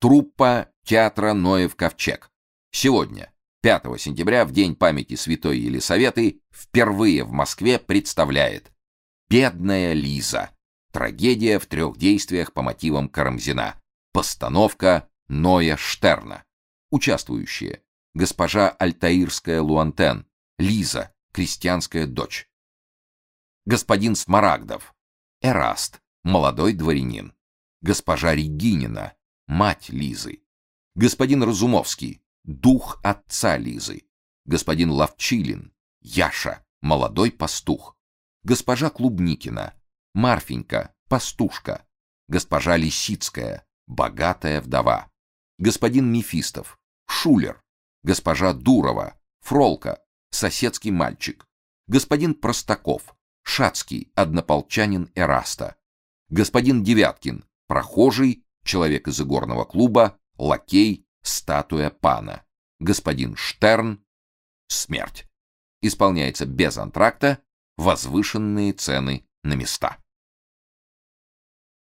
Труппа театра Ноев Ковчег. Сегодня, 5 сентября, в день памяти Святой Елисаветы, впервые в Москве представляет Бедная Лиза. Трагедия в трех действиях по мотивам Карамзина. Постановка Ноя Штерна. Участвующие: госпожа Альтаирская Луантен, Лиза, крестьянская дочь. Господин Смарагдов, Эраст, молодой дворянин. Госпожа Регинина, мать Лизы. Господин Разумовский, дух отца Лизы. Господин Ловчилин, Яша, молодой пастух. Госпожа Клубникина, Марфенька, пастушка. Госпожа Лисицкая, богатая вдова. Господин Мефистов, Шулер. Госпожа Дурова, Фролка, соседский мальчик. Господин Простаков, Шацкий, однополчанин Эраста. Господин Девяткин, прохожий, человек из игорного клуба, лакей, статуя пана. Господин Штерн, смерть. Исполняется без антракта, возвышенные цены на места.